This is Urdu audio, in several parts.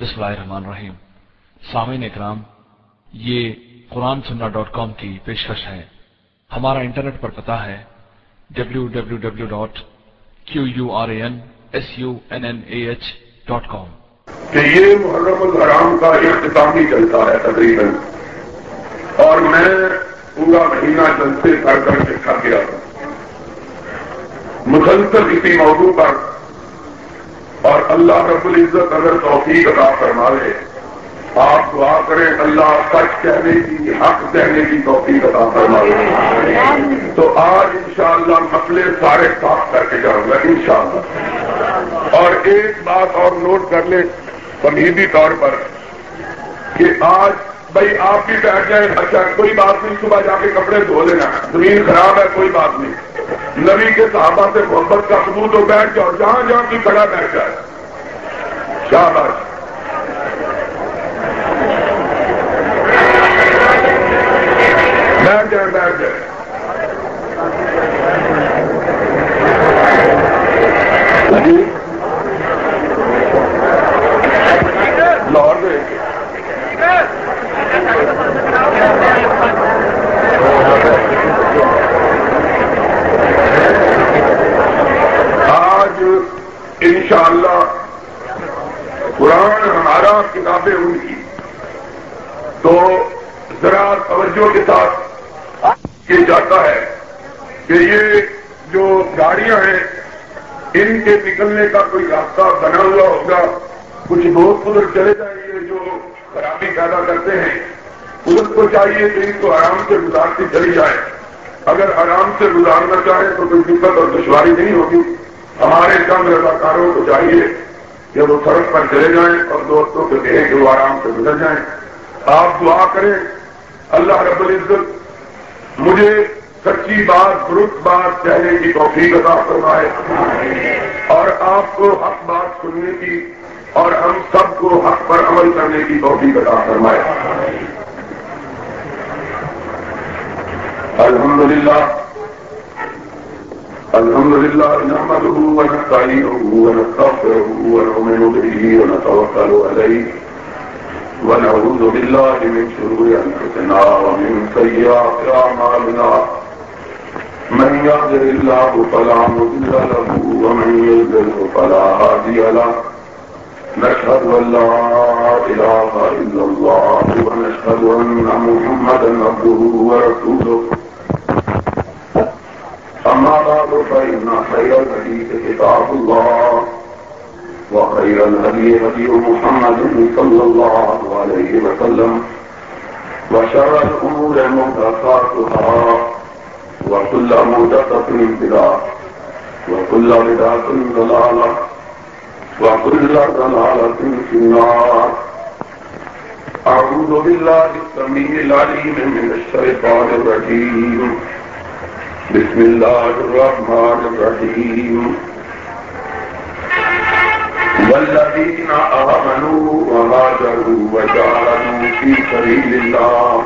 بسم اللہ الرحمن الرحیم سامعین اکرام، یہ قرآن سننا ڈاٹ کام کی پیشکش ہے۔ ہمارا انٹرنیٹ پر پتا ہے W W W dot Q U R A N S U N N A H dot com کہ یہ محرم الحرام کا اختتامی چلتا ہے تقریباً۔ اور میں پورا مہینہ جلسے کر کر کے گیا۔ مسلسل اسی موضوع پر اور اللہ رب العزت اگر توفیق عطا فرما لے آپ دعا کریں اللہ سچ کہنے کی، حق کہنے کی توفیق عطا فرما لے تو آج انشاءاللہ مسئلے سارے صاف کر کے جاؤں گا، انشاءاللہ۔ اور ایک بات اور نوٹ کر لیں تمہیدی طور پر کہ آج بھائی آپ بھی بیٹھ جائیں اچھا کوئی بات نہیں، صبح جا کے کپڑے دھو لینا، زمین خراب ہے، کوئی بات نہیں۔ نبی کے صحابہ سے محبت کا ثبوت ہو بیٹھ جاؤ جہاں جہاں کی کھڑا بیٹھ جائے۔ شاباش بیٹھ جائے، بیٹھ جائیں جی لاہور میں انشاءاللہ قرآن ہمارا کتابیں ان کی تو ذرا توجہ کے ساتھ یہ جاتا ہے کہ یہ جو گاڑیاں ہیں، ان کے نکلنے کا کوئی راستہ بنا ہوا ہوگا۔ کچھ دوست ادھر چلے جائیے جو خرابی پیدا کرتے ہیں۔ ادھر کو چاہیے کہ ان کو آرام سے گزارتی چلی جائے اگر آرام سے گزارنا چاہے تو کوئی دقت اور دشواری نہیں ہوگی۔ ہمارے چند اداکاروں کو چاہیے کہ وہ سڑک پر چلے جائیں اور دوستوں کو کہیں کہ وہ آرام سے گزر جائیں۔ آپ دعا کریں۔ اللہ رب العزت مجھے سچی بات، درست بات کہنے کی توفیق عطا فرمائے۔ اور آپ کو حق بات سننے کی اور ہم سب کو حق پر عمل کرنے کی توفیق عطا فرمائے۔ الحمدللہ۔ الحمد لله نحمده ونستعينه ونستغفره ونؤمن به ونتوكل عليه ونعوذ بالله من شرور أنفسنا ومن سيئات أعمالنا من يهده الله فلا مضل له ومن يضلل فلا هادي له نشهد أن لا إله إلا الله ونشهد أن محمدا عبده ورسوله أما بعد فإن خير الحديث كتاب الله وخير الهدي هدي محمد صلى الله عليه وسلم وشر الأمور محدثاتها وكل محدثة بدعة وكل بدعة ضلالة وكل ضلالة في النار. أعوذ بالله السميع العليم من الشيطان الرجيم. بسم الله الرحمن الرحيم والذين آمنوا وهاجروا وجعلوا في سبيل الله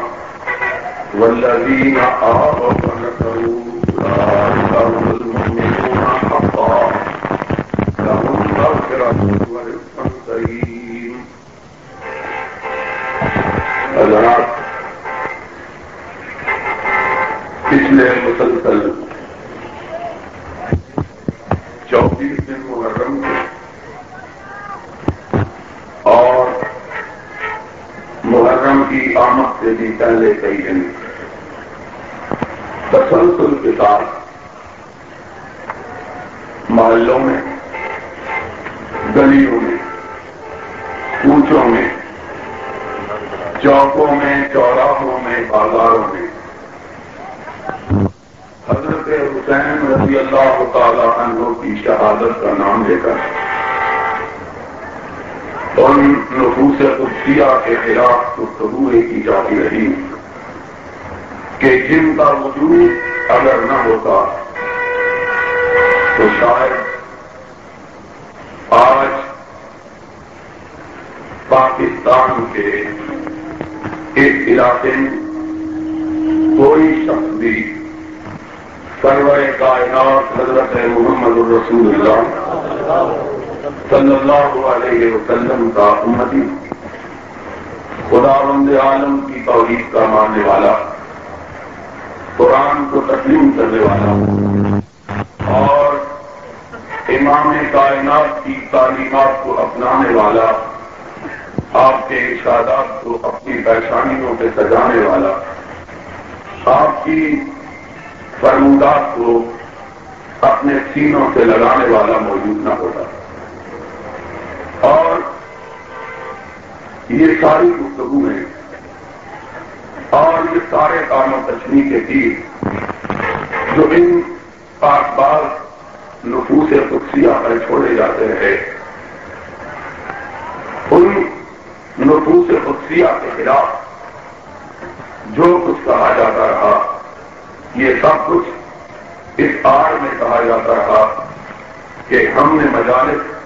والذين آمنوا ونصروا أولئك هم المؤمنون حقا. لهم مغفرة ورزق كريم حضرات پچھلے مسلسل چوبیس دن محرم کے اور محرم کی آمد سے بھی پہلے کئی دن تسلسل کے ساتھ محلوں میں، گلیوں میں، کوچوں میں، چوکوں میں، چوراہوں میں، بازاروں میں حضرت حسین رضی اللہ تعالی عنہ کی شہادت کا نام لے کر۔ ان نفوس قدسیہ کے خلاف گفتگو کی جاتی رہی کہ جن کا وجود اگر نہ ہوتا تو شاید آج پاکستان کے ایک علاقے میں کوئی شخص بھی سرور کائنات حضرت محمد الرسول اللہ صلی اللہ علیہ وسلم کا امتی۔ خدا بند عالم کی توحید کا ماننے والا، قرآن کو تسلیم کرنے والا اور امام کائنات کی تعلیمات کو اپنانے والا، آپ کے ارشادات کو اپنی پریشانیوں پہ سجانے والا، آپ کی فرمودات کو اپنے سینوں سے لگانے والا موجود نہ ہوتا۔ اور یہ ساری گفتگو ہیں اور یہ سارے کام و تشریح کے تیر جو ان پاک باز نفوس خدسیہ پر چھوڑے جاتے ہیں، ان نفوس خدسیہ کے خلاف جو کچھ کہا جاتا رہا یہ سب کچھ اس آڑ میں کہا جاتا رہا کہ ہم نے مجالس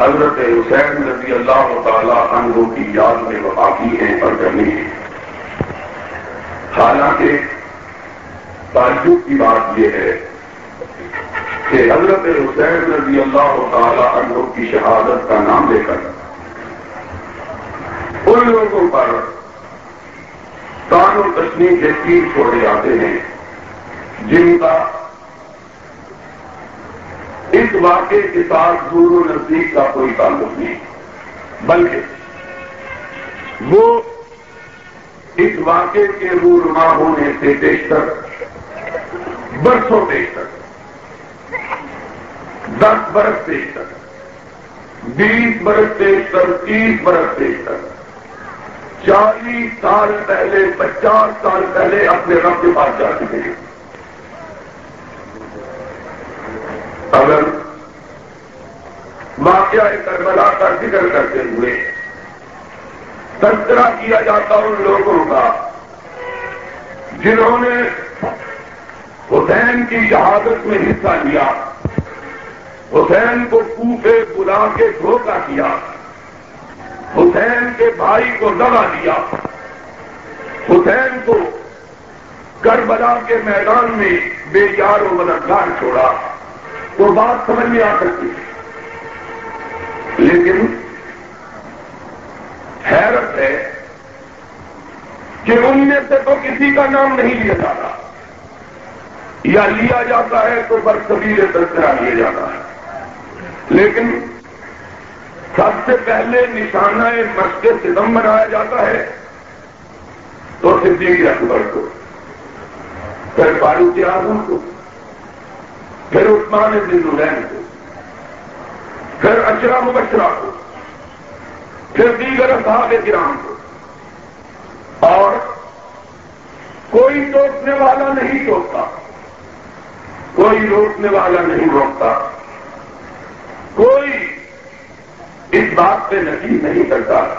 حضرت حسین رضی اللہ تعالی عنہ کی یاد میں وفا کی ہیں اور کرنی ہے حالانکہ تعجب کی بات یہ ہے کہ حضرت حسین رضی اللہ تعالی عنہ کی شہادت کا نام لے کر ان لوگوں پر کان و تشنی کے تیر چھوڑے جاتے ہیں۔ جن کا اس واقعے کے ساتھ دور و نزدیک کا کوئی تعلق نہیں، بلکہ وہ اس واقعے کے رونما ہونے سے بیشتر، برسوں بیشتر، دس برس بیشتر، بیس برس بیشتر، تیس برس بیشتر، چالیس سال پہلے، پچاس سال پہلے اپنے رب کے پاس جا چکے ہیں اگر واقعہ کربلا کا ذکر کرتے ہوئے تذکرہ کیا جاتا ان لوگوں کا، جنہوں نے حسین کی شہادت میں حصہ لیا، حسین کو کوفے بلا کے دھوکہ کیا، حسین کے بھائی کو دبا دیا، حسین کو کربلا کے میدان میں بے یار و مددگار چھوڑا۔ تو بات سمجھ میں آ سکتی ہے۔ لیکن حیرت ہے کہ ان میں سے تو کسی کا نام نہیں لیا جاتا۔ یا لیا جاتا ہے تو برسبیر تذکرہ لیا جاتا ہے۔ لیکن سب سے پہلے نشانہ مشق ستم بنایا جاتا ہے۔ تو صدیق اکبر کو، پھر فاروق اعظم کو، پھر عثمان بن نورین کو۔ پھر اشرا مبشرہ کو، پھر دیگر صاحب گرام کو۔ اور کوئی روکنے والا نہیں روکتا کوئی روکنے والا نہیں روکتا۔ کوئی اس بات پہ نقیب نہیں کرتا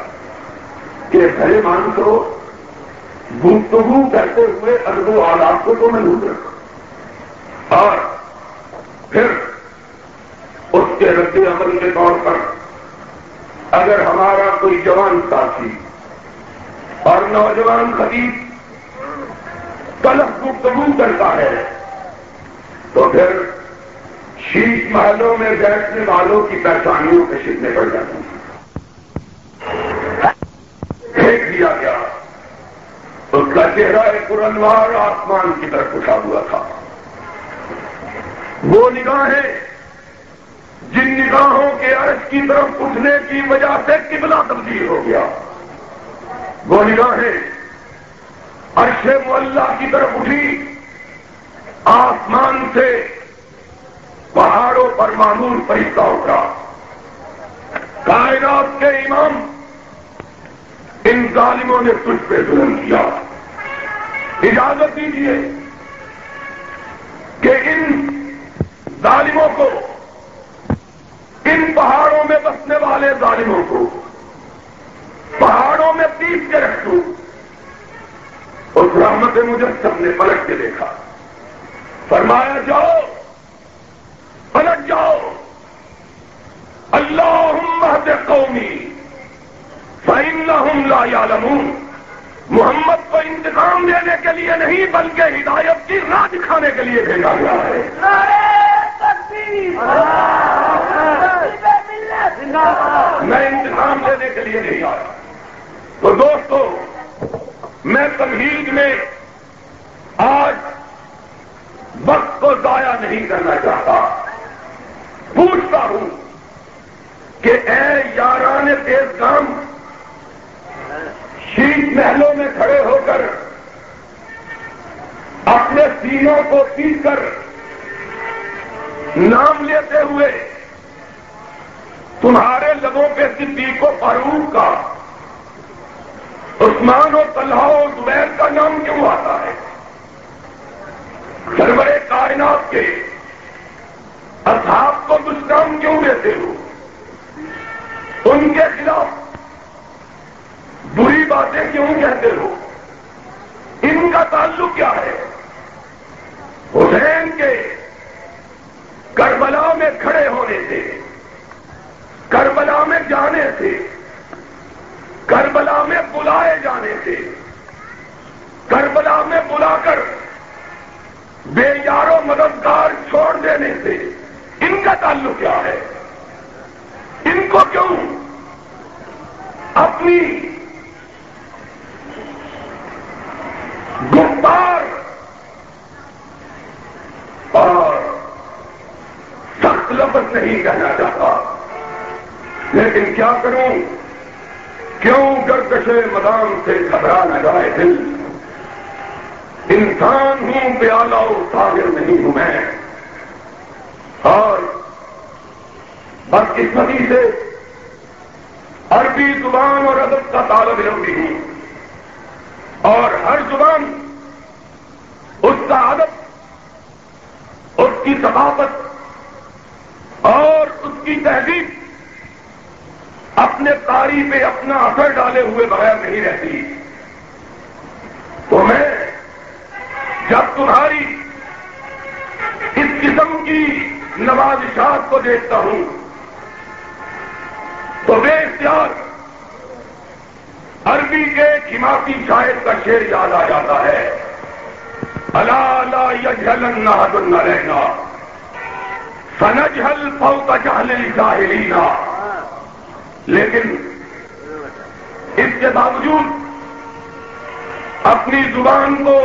کہ بھلے مان کو گفتگو کرتے ہوئے اربو آلات کو تو میں لوٹ رکھا اور پھر اس کے رد عمل کے طور پر اگر ہمارا کوئی جوان ساتھی اور نوجوان خطیب کلف گفتگو کرتا ہے، تو پھر شیش محلوں میں بیٹھنے والوں کی پہچانیوں کے شکنے پڑ جاتی ہیں۔ پھینک دیا گیا۔ اس کا چہرہ ایک پورنوار آسمان کی طرف اٹھا ہوا تھا۔ وہ نگاہیں جن نگاہوں کے عرض کی طرف اٹھنے کی وجہ سے قبلہ تبدیل ہو گیا۔ وہ نگاہیں عرش معلّہ کی طرف اٹھی، آسمان سے پہاڑوں پر معمول فرشتہ اٹھا۔ کائنات کے امام ان ظالموں نے تجھ پہ ظلم کیا۔ اجازت دیجیے کہ ان ظالموں کو ان پہاڑوں میں بسنے والے ظالموں کو، پہاڑوں میں پیس کے رکھ دوں اس رحمت مجسم نے پلٹ کے دیکھا۔ فرمایا، جاؤ، پلٹ جاؤ۔ اللہ قومی فائن لا یعلمون محمد کو انتظام دینے کے لیے نہیں، بلکہ ہدایت کی راہ دکھانے کے لیے بھیجا گیا ہے۔ میں انتظام دینے کے لیے نہیں آیا۔ تو دوستو، میں تمہید میں آج وقت کو ضائع نہیں کرنا چاہتا۔ پوچھتا ہوں کہ اے یاران تیز کام شیت محلوں میں کھڑے ہو کر اپنے سینوں کو پیس کر نام لیتے ہوئے تمہارے لبوں پہ صدیق و فاروق کا۔ عثمان و طلحہ و زبیر کا نام کیوں آتا ہے؟ سرورے کائنات کے اصحاب کو دشکام کیوں دیتے ہو؟ ان کے خلاف بری باتیں کیوں کہتے ہو؟ ان کا تعلق کیا ہے؟ حسین کے کربلا میں کھڑے ہونے سے۔ کربلا میں جانے سے کربلا میں بلائے جانے سے کربلا میں بلا کر بے یارو مددگار چھوڑ دینے سے ان کا تعلق کیا ہے؟ ان کو کیوں اپنی گفتار اور سخت لفظ نہیں کہنا چاہتا؟ لیکن کیا کروں؟ کیوں گردشے مدام سے گھبرا نہ جائے دل؟ انسان ہوں پیالہ اور ساگر نہیں ہوں میں۔ اور بدقسمتی سے عربی زبان اور ادب کا طالب علم بھی ہوں۔ اور ہر زبان اس کا ادب، اس کی ثقافت اور اس کی تہذیب اپنے تاری پہ اپنا اثر ڈالے ہوئے بغیر نہیں رہتی۔ تو میں جب تمہاری اس قسم کی نوازشات کو دیکھتا ہوں، تو بے اختیار عربی کے حماسی شاعر کا شعر یاد آ جاتا ہے۔ اللہ یجھل نہ رہنا سنجھل پو کا جہل جاہلینا لیکن اس کے باوجود اپنی زبان کو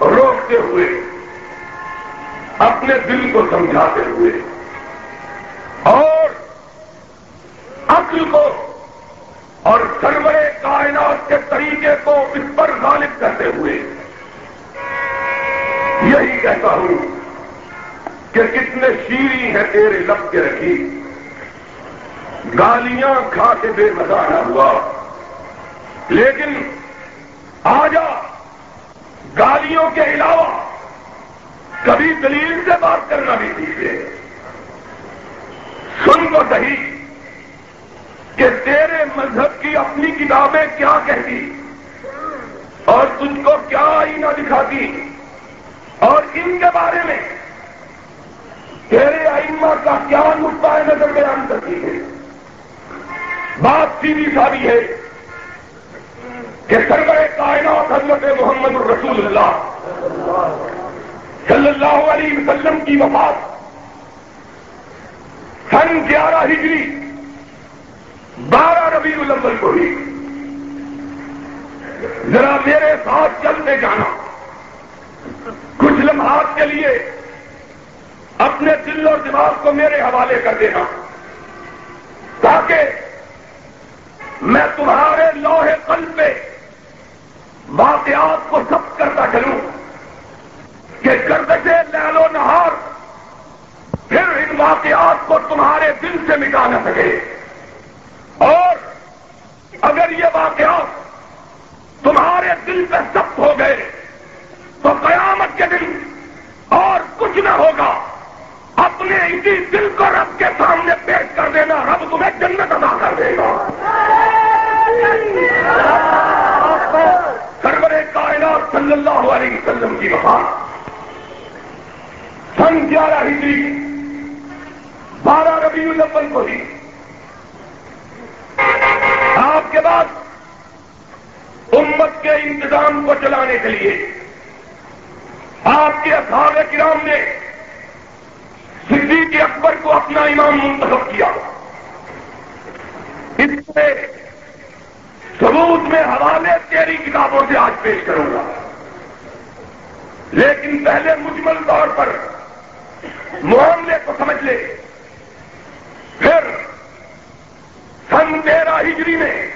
روکتے ہوئے، اپنے دل کو سمجھاتے ہوئے اور عقل کو اور سرور کائنات کے طریقے کو اس پر غالب کرتے ہوئے یہی کہتا ہوں کہ کتنے شیریں ہیں تیرے لب کے رکھی گالیاں کھا کے بے مزہ ہوا۔ لیکن آجا گالیوں کے علاوہ کبھی دلیل سے بات کرنا بھی سیکھے سن کو صحیح کہ تیرے مذہب کی اپنی کتابیں کیا کہتی اور تجھ کو کیا آئینہ دکھاتی اور ان کے بارے میں تیرے آئینہ کا کیا نقطۂ نظر بیان کرتی ہے۔ بات سیدھی ساری ہے کہ سرور کائنات حضرت محمد الرسول اللہ صلی اللہ علیہ وسلم کی وفات سن گیارہ ہجری بارہ ربیع الاول کو ہوئی۔ ذرا میرے ساتھ چلتے جانا۔ کچھ لمحات کے لیے اپنے دل اور دماغ کو میرے حوالے کر دینا تاکہ میں تمہارے لوہے قلب پہ واقعات کو ضبط کرتا چلوں کہ گردشے لہل و نہار پھر ان واقعات کو تمہارے دل سے مٹا نہ سکے۔ اور اگر یہ واقعات تمہارے دل پہ ضبط ہو گئے تو قیامت کے دن اور کچھ نہ ہوگا۔ اپنے اسی دل کو رب کے سامنے پیش کر دینا، رب تمہیں جنت ادا کر دے گا۔ سرور کائنات صلی اللہ علیہ وسلم کی وفات سن گیارہ ہجری، بارہ ربیع الاول کو ہی۔ آپ کے بعد امت کے انتظام کو چلانے کے لیے آپ کے اصحاب کرام نے صدیق اکبر کو اپنا امام منتخب کیا۔ اس سے ثبوت میں حوالے تیری کتابوں سے آج پیش کروں گا۔ لیکن پہلے مجمل طور پر معاملے کو سمجھ لے۔ پھر سن تیرہ ہجری میں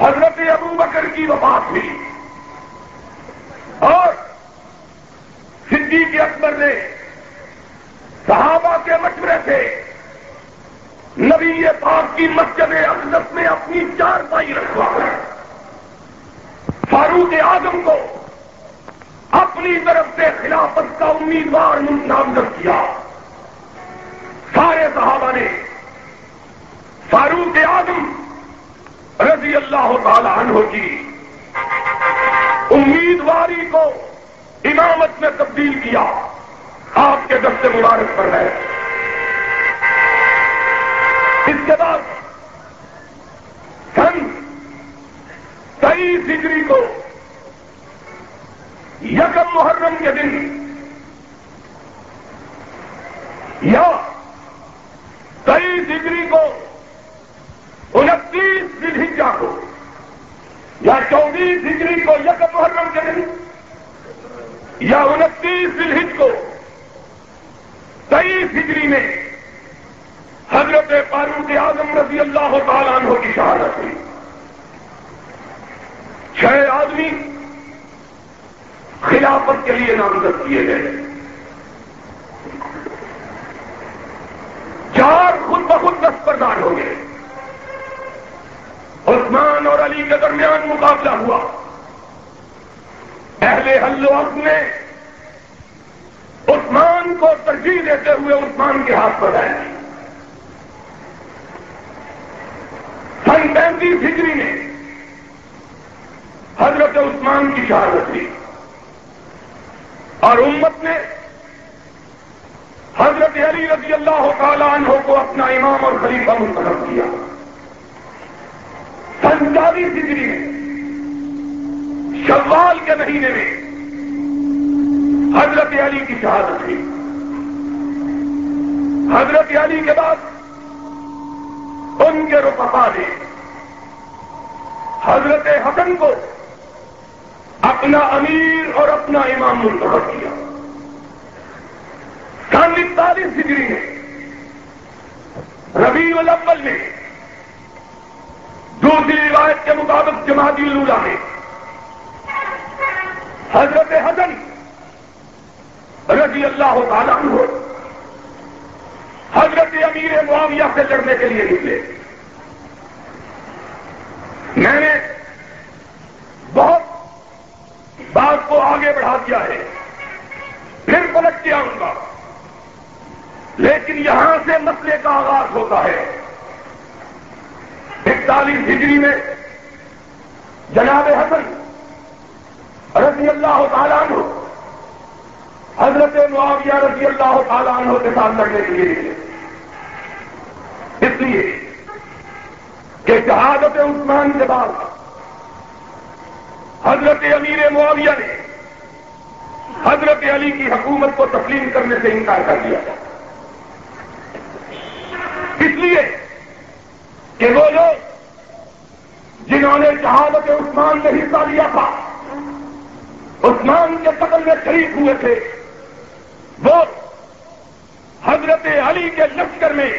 حضرت ابو بکر کی وفات ہوئی۔ اور صدیق اکبر نے کے سے نبی پاک کی مسجد اقدس میں اپنی چار پائی رکھوا۔ فاروق اعظم کو اپنی طرف سے خلافت کا امیدوار نامزد کیا۔ سارے صحابہ نے فاروق اعظم رضی اللہ تعالی عنہ کی امیدواری کو امامت میں تبدیل کیا۔ آپ کے دستے مبارک پر ہے۔ اس کے بعد سن تیئیس ہجری کو یکم محرم کے دن یا تیئیس ہجری کو انتیس دلہجا کو یا چوبیس ہجری کو یکم محرم کے دن یا انتیس دلہج کو تیئیس ہجری میں حضرت فاروق اعظم رضی اللہ تعالیٰ عنہ کی شہادت ہوئی۔ چھ آدمی خلافت کے لیے نامزد کیے گئے۔ چار خود بخود دستبردار ہو گئے۔ عثمان اور علی کے درمیان مقابلہ ہوا۔ اہل حل وقت نے عثمان کو ترجیح دیتے ہوئے عثمان کے ہاتھ بڑھائے سن پینتیس ہجری میں حضرت عثمان کی شہادت ہوئی۔ اور امت نے حضرت علی رضی اللہ تعالیٰ عنہ کو اپنا امام اور خلیفہ منتخب کیا۔ سن چالیس ہجری میں، شوال کے مہینے میں حضرت علی کی شہادت ہوئی۔ حضرت علی کے بعد ان کے رفقا نے حضرت حسن کو اپنا امیر اور اپنا امام منتخب کیا۔ سن اکتالیس ڈگری میں، ربیع الاول میں، دوسری روایت کے مطابق جماعتی الولا میں، حضرت حسن رضی اللہ تعالیٰ عنہ حضرت امیر معاویہ سے لڑنے کے لیے نکلے۔ میں نے بہت بات کو آگے بڑھا دیا ہے، پھر پلٹ کے آؤں گا۔ لیکن یہاں سے مسئلے کا آغاز ہوتا ہے۔ اکتالیس ہجری میں جناب حسن رضی اللہ تعالیٰ عنہ، حضرت معاویہ رضی اللہ تعالیٰ عنہ کے ساتھ لڑنے کے لیے نکلے اس لیے کہ شہادت عثمان کے بعد حضرت امیر معاویہ نے حضرت علی کی حکومت کو تسلیم کرنے سے انکار کر دیا۔ اس لیے کہ وہ لوگ جنہوں نے شہادت عثمان میں حصہ لیا تھا، عثمان کے قتل میں شریک ہوئے تھے، وہ حضرت علی کے لشکر میں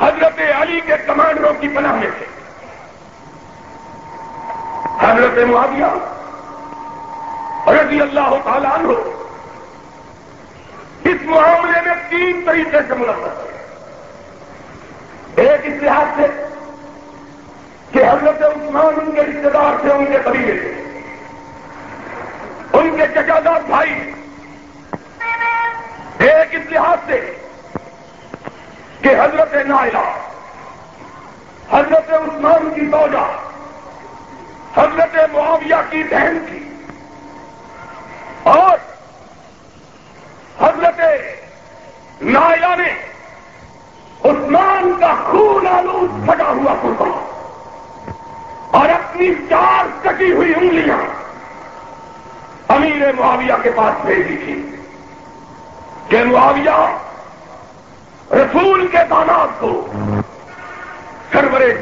حضرت علی کے کمانڈروں کی پناہ میں تھے۔ حضرت معاویہ رضی اللہ تعالیٰ عنہ اس معاملے میں تین طریقے سے ملوث ہے ایک اس لحاظ سے کہ حضرت عثمان ان کے رشتے دار تھے، ان کے قبیلے تھے۔ ان کے چچادار بھائی۔ ایک اس لحاظ سے کہ حضرت نائلہ، حضرت عثمان کی دوجا حضرت معاویہ کی بہن تھی، اور حضرت نائلہ نے عثمان کا خون آلود پھٹا ہوا کرتا اور اپنی چار کٹی ہوئی انگلیاں امیر معاویہ کے پاس بھیجی تھی کہ معاویہ رسول کے داماد کو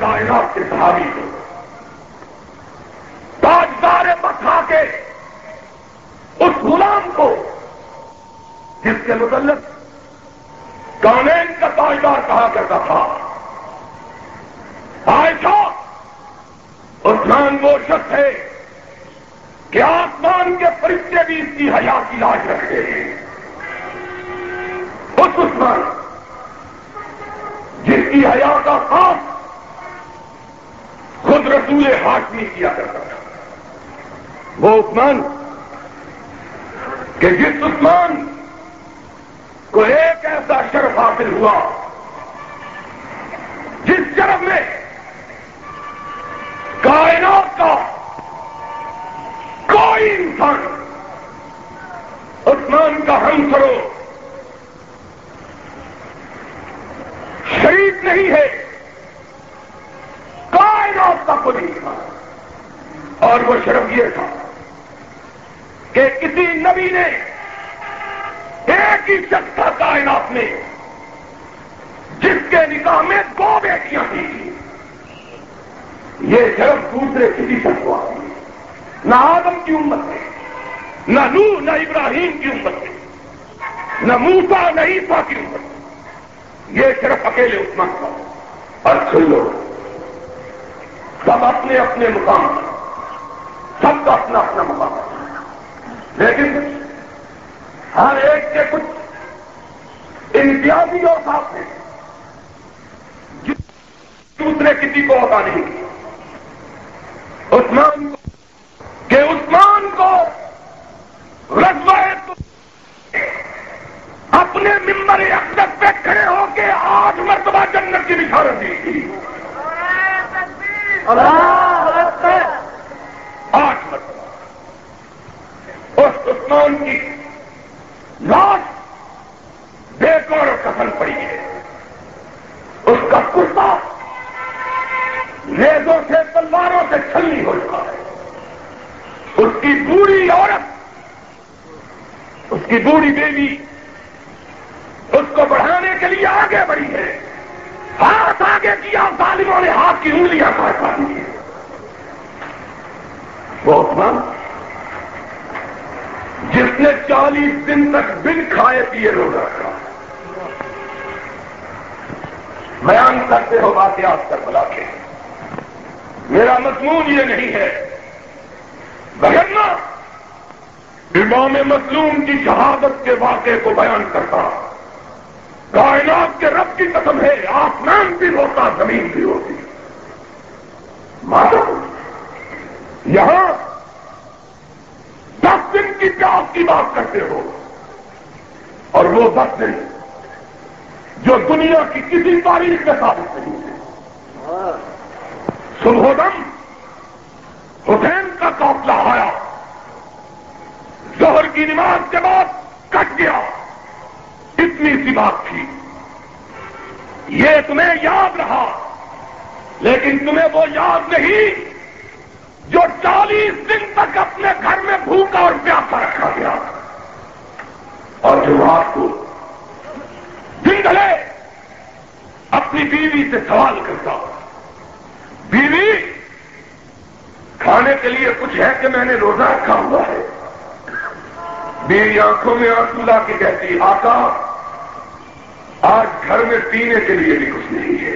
کائنات کے صحابی کو، تاجدار بٹھا کے اس غلام کو، جس کے متعلق کانین کا تاجدار کہا کرتا تھا۔ عائشہ عثمان وہ شخص ہے کہ آسمان کے فرشتے بھی اس کی حیا کی لاج رکھتے ہیں۔ اس عثمان جس کی حیا کا خاص خود رسول ہاشمی کیا کرتا تھا۔ وہ عثمان کہ جس عثمان کو ایک ایسا شرف حاصل ہوا، جس شرف میں کائنات کا کوئی انسان، عثمان کا ہم کرو شریف نہیں ہے۔ کائنات کا کوئی انسان اور وہ شرف یہ تھا کہ کسی نبی نے ایک ہی شخص تھا کائنات میں، جس کے نکاح میں دو بیٹیاں تھیں۔ یہ شرف دوسرے کسی شخص کو آتی ہے۔ نہ آدم کی امت میں نہ نو نہ ابراہیم کی امت میں نہ موسا نہ عیسا کی امت یہ صرف اکیلے عثمان کا اور سن لو۔ سب اپنے اپنے مقام سب کا اپنا اپنا مقام لیکن ہر ایک کے کچھ امتیازی اور ساتھ ہیں۔ دوسرے کسی کو ہوتا نہیں۔ عثمان کو کہ عثمان کو رسوائے اپنے ممبر اقدت پہ کھڑے ہو کے آٹھ مرتبہ جنت کی بشارت دی تھی آٹھ مرتبہ اس عثمان کی لاش بے اور کفن پڑی ہے اس کا کرتا ریزوں سے تلواروں سے چھلنی ہو چکا ہے اس کی بوڑھی عورت اس کی بوڑھی بیوی اس کو بڑھانے کے لیے آگے بڑھی ہے ہاتھ آگے کیا ظالموں نے ہاتھ کی انگلیاں کاٹ پاتی ہیں وہ عثمان جس نے چالیس دن تک بن کھائے پیے روزہ رکھا بیان کرتے ہو بات یاد کر بلا کے میرا مضمون یہ نہیں ہے بہرنا امام مظلوم کی شہادت کے واقعے کو بیان کرتا۔ کائنات کے رب کی قسم ہے آسمان بھی ہوتا زمین بھی ہوتی۔ مادہ یہاں دس دن کی پیاس کی بات کرتے ہو۔ اور وہ دس دن جو دنیا کی کسی تاریخ میں ثابت نہیں ہے صبح دم حسین کا قافلہ آیا۔ زہر کی نماز کے بعد کٹ گیا۔ اتنی سی بات تھی۔ یہ تمہیں یاد رہا، لیکن تمہیں وہ یاد نہیں جو چالیس دن تک اپنے گھر میں بھوکا اور پیاسا رکھا گیا۔ اور جو رات کو دن ڈلے اپنی بیوی سے سوال کرتا، بیوی، کھانے کے لیے کچھ ہے کہ میں نے روزہ رکھا ہوا ہے؟ میری آنکھوں میں آنسو لا کے کہتی آقا، آج گھر میں پینے کے لیے بھی کچھ نہیں ہے۔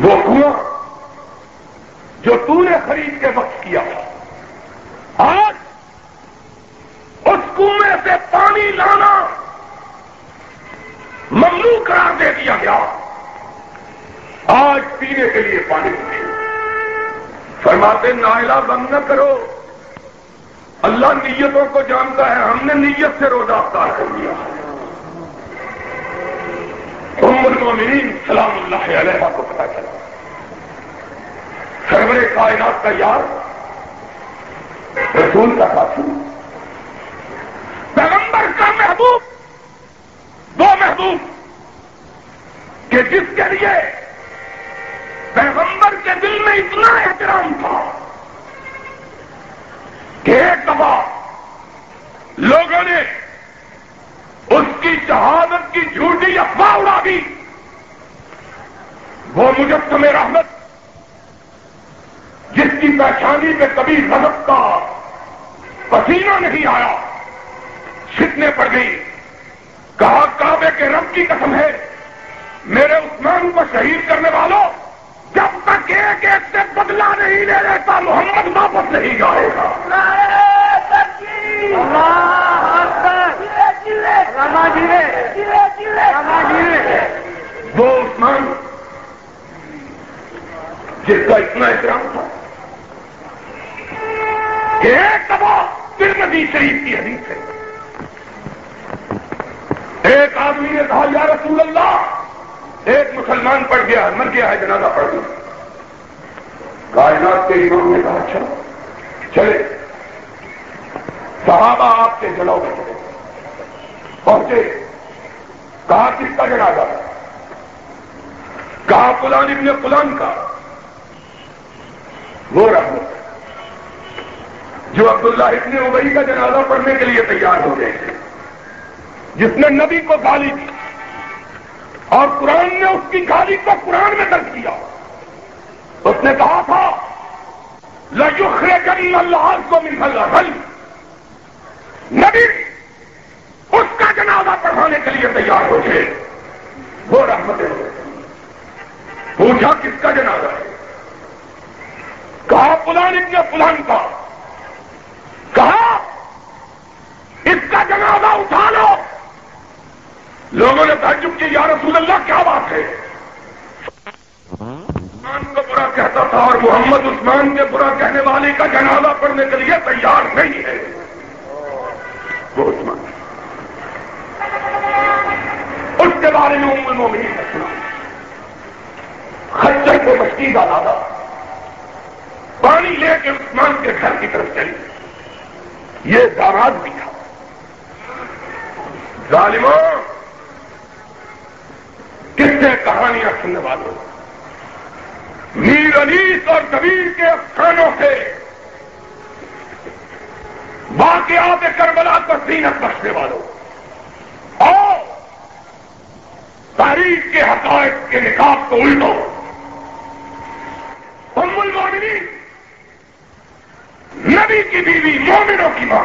وہ کنواں جو تو نے خرید کے وقت کیا، آج اس کنویں سے پانی لانا ممنوع قرار دے دیا گیا۔ آج پینے کے لیے پانی فرماتے، نائلہ بند نہ کرو۔ اللہ نیتوں کو جانتا ہے، ہم نے نیت سے روزہ افطار کر دیا ام المومنین سلام اللہ علیہ۔ کو پتا چلا۔ سرور کائنات کا یار، رسول کا ساتھی۔ پیغمبر کا محبوب، وہ محبوب کہ جس کے لیے پیغمبر کے دل میں اتنا احترام تھا۔ کہ ایک دفعہ لوگوں نے اس کی شہادت کی جھوٹی افواہ اڑا دی۔ وہ مجسم رحمت جس کی پہچانی پہ کبھی غضب کا پسینہ نہیں آیا چھٹنے پڑ گئی کہا، کعبے کے رب کی قسم ہے، میرے عثمان کو شہید کرنے والوں جب تک ایک ایک سے بدلا نہیں لے لیتا، محمد واپس نہیں جائے گا۔ وہ عثمان، جس کا اتنا احترام تھا ایک دفعہ پھر ندی شریف کی حدیث ہے۔ ایک آدمی نے کہا، یا رسول اللہ ایک مسلمان پڑ گیا مر گیا ہے، جنازہ پڑ گیا۔ کائنات کے امام نے کہا اچھا چلے۔ صحابہ آپ کے جلاؤ میں چلے۔ پہنچے۔ کہا، کس کا جنازہ؟ کہا، فلان ابن فلان کا۔ وہ رحمت۔ جو عبداللہ ابن ابئی کا جنازہ پڑھنے کے لیے تیار ہو گئے۔ جس نے نبی کو گالی دی۔ اور قرآن نے اس کی گالی کو قرآن میں درج کیا۔ اس نے کہا تھا لجوخر اللہ کو مل اللہ نبی، اس کا جنازہ پڑھانے کے لیے تیار ہو گئے۔ وہ رحمتیں پوچھا، کس کا جنازہ ہے؟ کہا پلان ابن پلان کا۔ کہا اس کا جنازہ اٹھا لو لوگوں نے تعجب کی یا رسول اللہ کیا بات ہے؟ عثمان کو برا کہتا تھا اور محمد عثمان کے برا کہنے والے کا جنازہ پڑھنے کے لیے تیار نہیں ہے۔ وہ عثمان۔ اس کے بارے میں ام المومنین نے سنا۔ خچر کو مچھلی کا لادا پانی لے کے عثمان کے گھر کی طرف چلی۔ یہ داماد بھی تھا۔ ظالموں کس سے کہانیاں سننے والوں میر انیس اور کبیر کے افسانوں سے واقعات کربلا کو زینت بخشنے والوں۔ اور تاریخ کے حقائق کے نکاح کو الٹو۔ ام المومنین نبی کی بیوی مومنوں کی ماں۔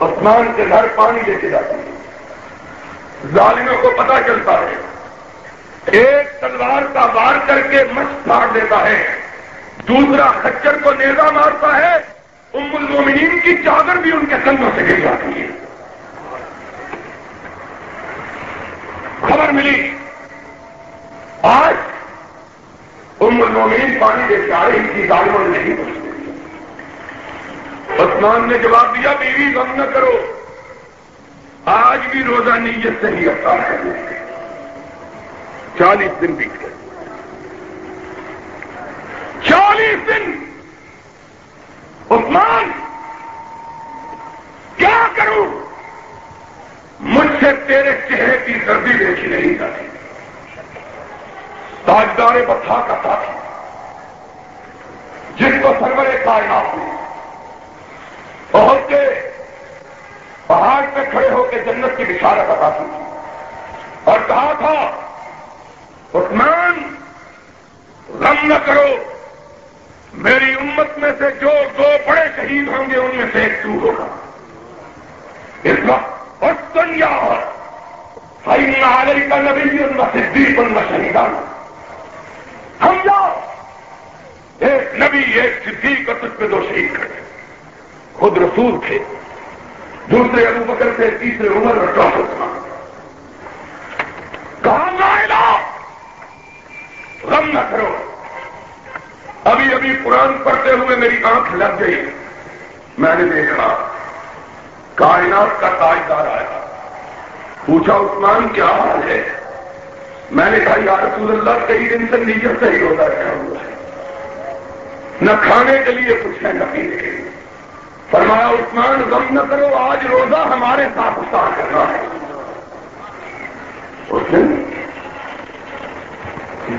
عثمان کے گھر پانی لے کے جاتی ہے۔ ظالموں کو پتا چلتا ہے۔ ایک تلوار کا وار کر کے مچھ پھاڑ دیتا ہے۔ دوسرا خچر کو نیزا مارتا ہے۔ ام المومنین کی چادر بھی ان کے کندھوں سے گر جاتی ہے۔ خبر ملی۔ آج ام المومنین پانی دے کے آ رہی تھی ظالموں نے نہیں پوچھتی عثمان نے جواب دیا، بیوی غم نہ کرو۔ آج بھی روزہ نیت سے ہی افطار ہے چالیس دن بیت گئے۔ چالیس دن عثمان، کیا کروں؟ مجھ سے تیرے چہرے کی سردی دیکھی نہیں جاتی۔ تاجدار بتھا کا ساتھی۔ جس کو سرور کائنات میں بہت کے پہاڑ پہ کھڑے ہو کے جنت کی بشارت عطا کی۔ اور کہا تھا عثمان غم نہ کرو، میری امت میں سے جو دو بڑے شہید ہوں گے، ان میں سے ایک تو ہوگا۔ اس وقت اور سنیا علیہ کا نبی ان میں صدیق ان میں شہیدان۔ ہم جاؤ ایک نبی، ایک صدیق اور تجھ پہ دو شہید کھڑے خود رسول تھے۔ دوسرے ابو بکر سے تیسرے عمر اور چوتھا کہاں نہ غم نہ کرو۔ ابھی ابھی قرآن پڑھتے ہوئے میری آنکھ لگ گئی۔ میں نے دیکھا، کائنات کا تاجدار آیا۔ پوچھا، عثمان، کیا حال ہے؟ میں نے کہا، یا رسول اللہ کئی دن سے نیچر سے ہی ہوتا رہا ہوا ہے۔ نہ کھانے کے لیے کچھ ہے نہ پینے کے لیے۔ فرمایا، عثمان، غم نہ کرو، آج روزہ ہمارے ساتھ افطار کرنا ہے۔ اس دن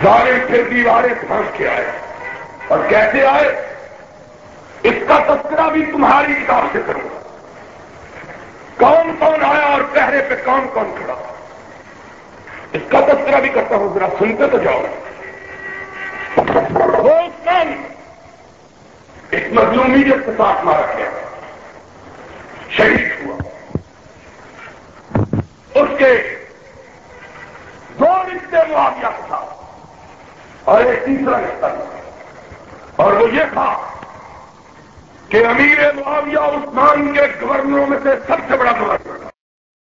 زارے پھر دیواریں پھانس کے آئے اور کیسے آئے، اس کا تذکرہ بھی تمہاری کتاب سے کروں۔ کون کون آیا اور پہرے پہ کون کون کھڑا؟ اس کا تذکرہ بھی کرتا ہوں، ذرا سنتے تو جاؤ۔ وہ عثمان ایک مظلومیت کے ساتھ مارا گیا شہید ہوا۔ اس کے دو رشتے معاویہ کو تھا اور ایک تیسرا رشتہ۔ اور وہ یہ تھا کہ امیر معاویہ عثمان کے گورنروں میں سے سب سے بڑا گورنر تھا۔